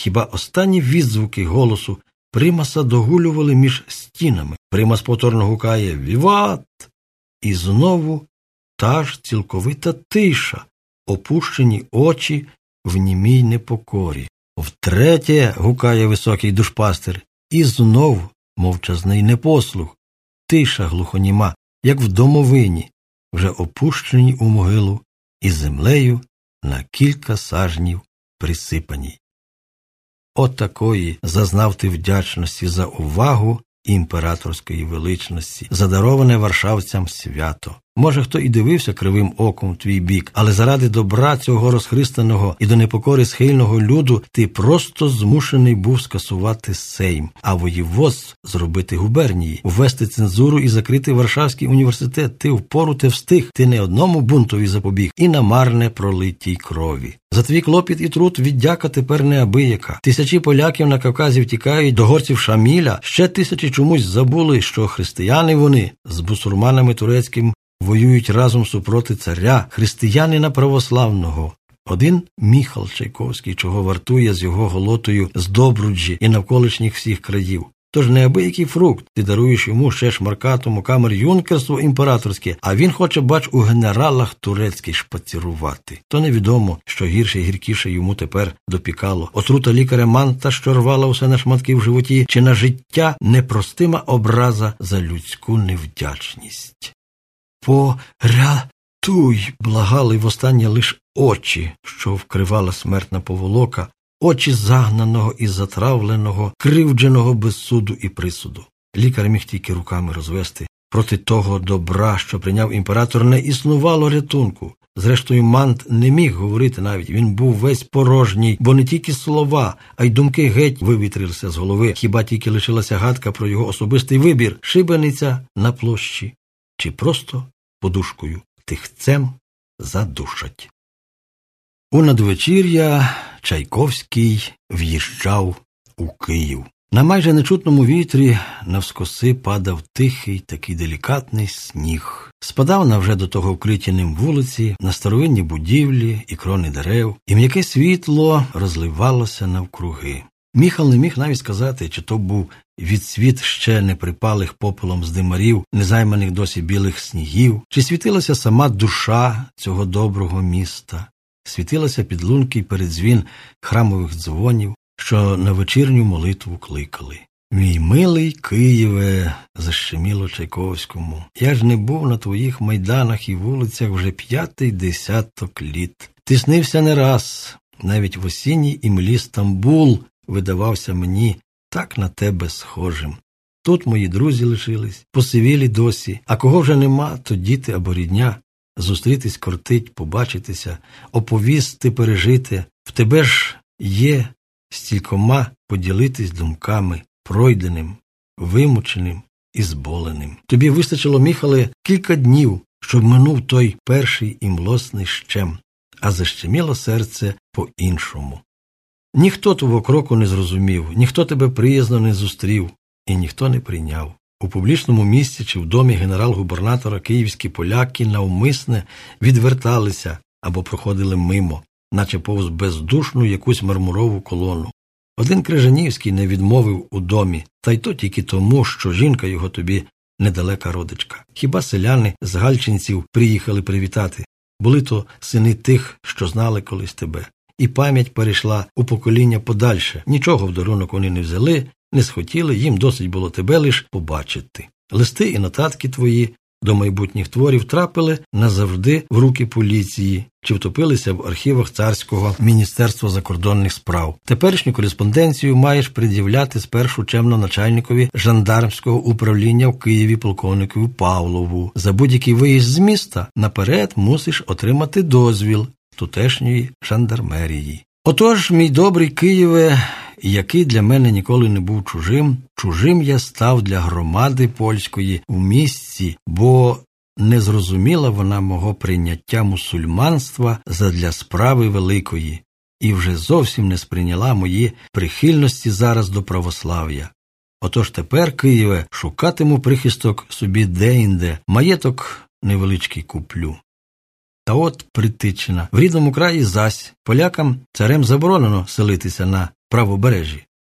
Хіба останні відзвуки голосу примаса догулювали між стінами. Примас повторно гукає Віват! І знову та ж цілковита тиша, опущені очі в німій непокорі. Втретє гукає високий душпастер, і знов мовчазний непослух, тиша глухоніма, як в домовині, вже опущені у могилу і землею на кілька сажнів присипаній. От такої зазнав ти вдячності за увагу імператорської величності, задароване варшавцям свято. Може, хто і дивився кривим оком в твій бік, але заради добра цього розхристаного і до непокори схильного люду ти просто змушений був скасувати сейм, а воєвоз зробити губернії, ввести цензуру і закрити Варшавський університет. Ти впору те встиг, ти не одному бунтові запобіг і на марне пролитій крові. За твій клопіт і труд віддяка тепер неабияка. Тисячі поляків на Кавказі втікають до горців Шаміля, ще тисячі чомусь забули, що християни вони з бусурманами турецьким воюють разом супроти царя, християнина православного. Один Міхал Чайковський, чого вартує з його голотою з Добруджі і навколишніх всіх країв. Тож неабиякий фрукт, ти даруєш йому ще шмаркатому камер юнкерство імператорське, а він хоче, бач, у генералах турецький шпацірувати. То невідомо, що гірше і гіркіше йому тепер допікало. Отрута лікаря манта, що рвала усе на шматки в животі, чи на життя непростима образа за людську невдячність. Порятуй, благали востаннє лиш очі, що вкривала смертна поволока, очі загнаного і затравленого, кривдженого без суду і присуду. Лікар міг тільки руками розвести. Проти того добра, що прийняв імператор, не існувало рятунку. Зрештою, мант не міг говорити навіть, він був весь порожній, бо не тільки слова, а й думки геть вивітрилися з голови, хіба тільки лишилася гадка про його особистий вибір, шибениця на площі чи просто подушкою тихцем задушать. У надвечір'я Чайковський в'їжджав у Київ. На майже нечутному вітрі навскоси падав тихий, такий делікатний сніг. Спадав на вже до того вкриті ним вулиці, на старовинні будівлі і крони дерев, і м'яке світло розливалося навкруги. Міхал не міг навіть сказати, чи то був відсвіт ще не припалих попелом з димарів, незайманих досі білих снігів, чи світилася сама душа цього доброго міста, світилася підлунки передзвін храмових дзвонів, що на вечірню молитву кликали. Мій милий Києве, защеміло Чайковському, я ж не був на твоїх майданах і вулицях вже п'ятий десяток літ. Ти снився не раз, навіть в осінній імлі Стамбул видавався мені так на тебе схожим. Тут мої друзі лишились, посивілі досі, а кого вже нема, то діти або рідня. Зустрітись кортить, побачитися, оповісти, пережити. В тебе ж є стількома поділитись думками, пройденим, вимученим і зболеним. Тобі вистачило, Міхале, кілька днів, щоб минув той перший і млосний щем, а защеміло серце по іншому. Ніхто твого кроку не зрозумів, ніхто тебе приязно не зустрів і ніхто не прийняв. У публічному місці чи в домі генерал-губернатора київські поляки навмисне відверталися або проходили мимо, наче повз бездушну якусь мармурову колону. Один Крижанівський не відмовив у домі, та й то тільки тому, що жінка його тобі недалека родичка. Хіба селяни з Гальчинців приїхали привітати? Були то сини тих, що знали колись тебе і пам'ять перейшла у покоління подальше. Нічого в дарунок вони не взяли, не схотіли, їм досить було тебе лиш побачити. Листи і нотатки твої до майбутніх творів трапили назавжди в руки поліції чи втопилися в архівах царського міністерства закордонних справ. Теперішню кореспонденцію маєш пред'являти спершу чемно начальникові жандармського управління в Києві полковникові Павлову. За будь-який виїзд з міста наперед мусиш отримати дозвіл тутешньої жандармерії. Отож, мій добрий Києве, який для мене ніколи не був чужим, чужим я став для громади польської в місці, бо не зрозуміла вона мого прийняття мусульманства задля справи великої, і вже зовсім не сприйняла мої прихильності зараз до православ'я. Отож тепер, Києве, шукатиму прихисток собі де-інде, маєток невеличкий куплю. Та от притичина. В рідному краї зась полякам царем заборонено селитися на правобережжі.